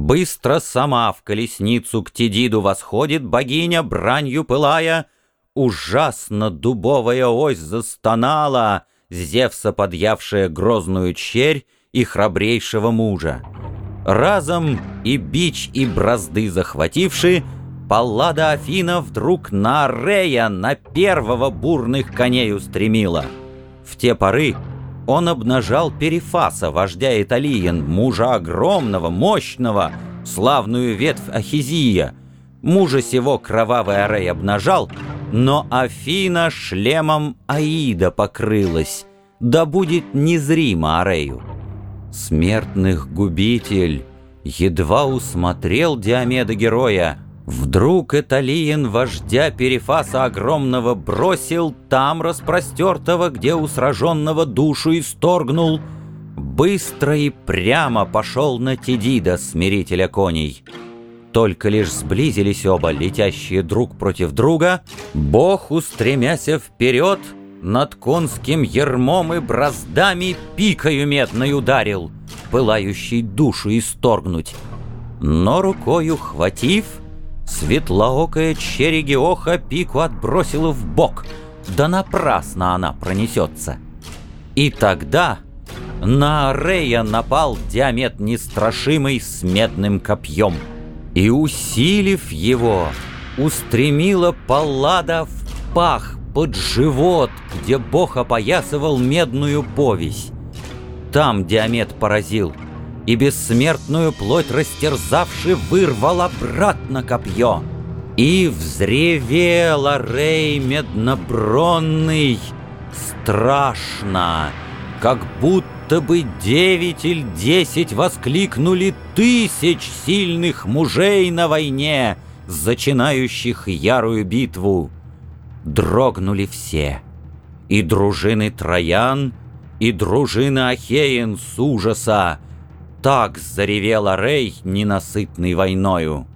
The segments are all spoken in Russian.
Быстро сама в колесницу к Тедиду восходит богиня, бранью пылая. Ужасно дубовая ось застонала, Зевса подъявшая грозную черь и храбрейшего мужа. Разом и бич, и бразды захвативши, Паллада Афина вдруг на Арея, на первого бурных коней устремила. В те поры он обнажал Перифаса, вождя Италиен, мужа огромного, мощного, славную ветвь Ахизия. Мужа сего кровавый Арей обнажал, но Афина шлемом Аида покрылась, да будет незримо Арею. Смертных губитель едва усмотрел Диомеда героя, Вдруг Эталиен вождя Перефаса огромного бросил Там распростертого, где у сраженного душу исторгнул, Быстро и прямо пошел на Тедида, смирителя коней. Только лишь сблизились оба, летящие друг против друга, Бог, устремяся вперед, над конским ермом и браздами Пикою медной ударил, пылающий душу исторгнуть. Но рукою хватив — Светлоокая черегиоха пику отбросила в бок, да напрасно она пронесется. И тогда на Арея напал Диамет нестрашимый с медным копьем, и, усилив его, устремила Паллада в пах под живот, где бог опоясывал медную повесь. Там Диамет поразил — и бессмертную плоть растерзавши вырвал обратно копье. И взревел Рей меднобронный страшно, как будто бы девять или десять воскликнули тысяч сильных мужей на войне, зачинающих ярую битву. Дрогнули все, и дружины Троян, и дружины Ахеен с ужаса, так заревела Рей, ненасытный войною.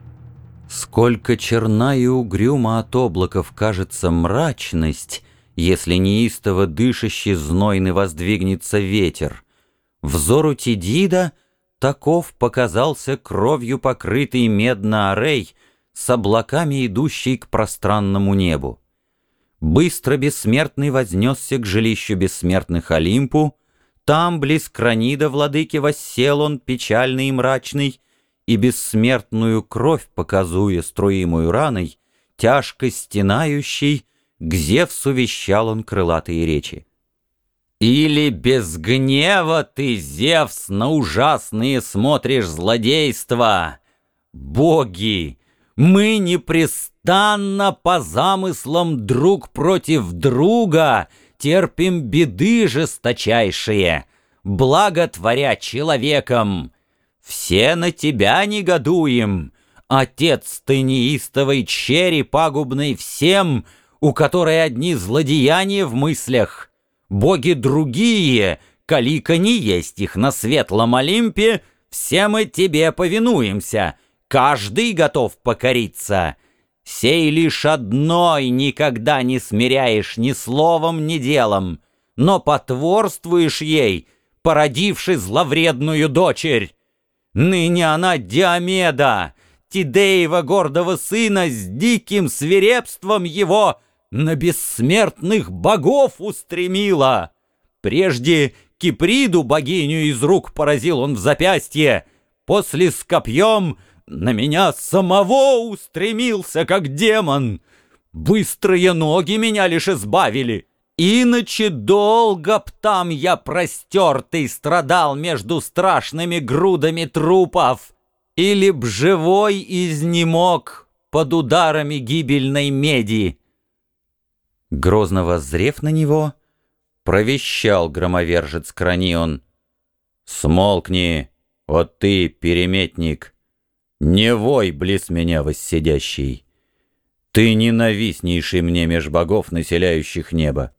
Сколько черна и угрюма от облаков кажется мрачность, Если неистово дышащий знойный воздвигнется ветер. Взору Тидида таков показался кровью покрытый медно-орей С облаками идущий к пространному небу. Быстро бессмертный вознесся к жилищу бессмертных Олимпу, там, близ кранида владыки, воссел он, печальный и мрачный, и бессмертную кровь, показуя струимую раной, тяжко стенающий, к Зевсу вещал он крылатые речи. «Или без гнева ты, Зевс, на ужасные смотришь злодейства! Боги, мы непрестанно по замыслам друг против друга — терпим беды жесточайшие, благотворя человеком. Все на тебя негодуем, Отец ты неистовой чери пагубный всем, У которой одни злодеяния в мыслях. Боги другие, калика не есть их на светлом Олимпе, Все мы тебе повинуемся, каждый готов покориться. Сей лишь одной никогда не смиряешь ни словом, ни делом, но потворствуешь ей, породивши зловредную дочерь. Ныне она Диомеда, Тидеева гордого сына с диким свирепством его на бессмертных богов устремила. Прежде Киприду богиню из рук поразил он в запястье, после с копьем — на меня самого устремился, как демон. Быстрые ноги меня лишь избавили. Иначе долго б там я простертый страдал между страшными грудами трупов. Или б живой изнемог под ударами гибельной меди. Грозно воззрев на него, провещал громовержец Кранион. «Смолкни, вот ты, переметник!» Не вой, близ меня воссидящий. Ты ненавистнейший мне меж богов, населяющих небо.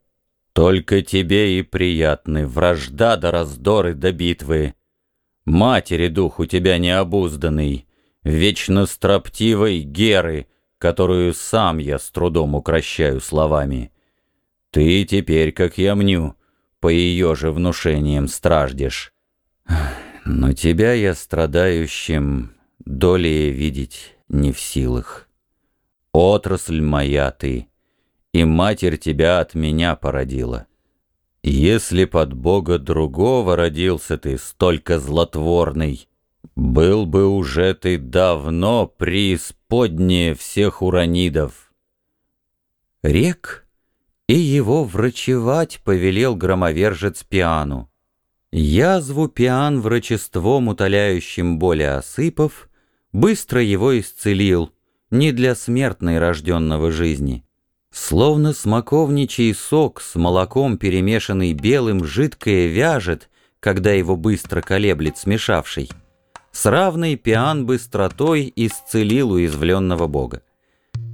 Только тебе и приятны вражда до раздоры до битвы. Матери дух у тебя необузданный, вечно строптивой Геры, которую сам я с трудом укращаю словами. Ты теперь, как я мню, по ее же внушениям страждешь. Но тебя я страдающим долее видеть не в силах. Отрасль моя ты, и матерь тебя от меня породила. Если под Бога другого родился ты, столько злотворный, был бы уже ты давно преисподнее всех уранидов. Рек и его врачевать повелел громовержец Пиану. Язву Пиан врачеством утоляющим боли осыпав, быстро его исцелил, не для смертной рожденного жизни. Словно смоковничий сок с молоком, перемешанный белым, жидкое вяжет, когда его быстро колеблет смешавший. С равной Пиан быстротой исцелил уязвленного бога.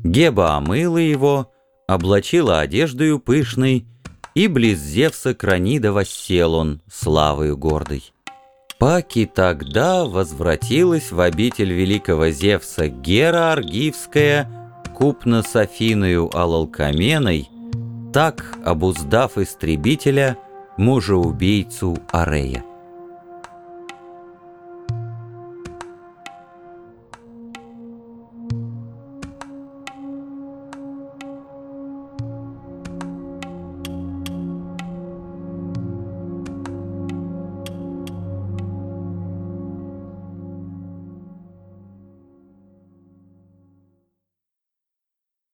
Геба омыла его, облачила одеждою пышной, и близ Зевса Кранида воссел он, славою гордой. Паки тогда возвратилась в обитель великого Зевса Гера Аргивская, купно с Афиною Алалкаменой, так обуздав истребителя, мужа-убийцу Арея.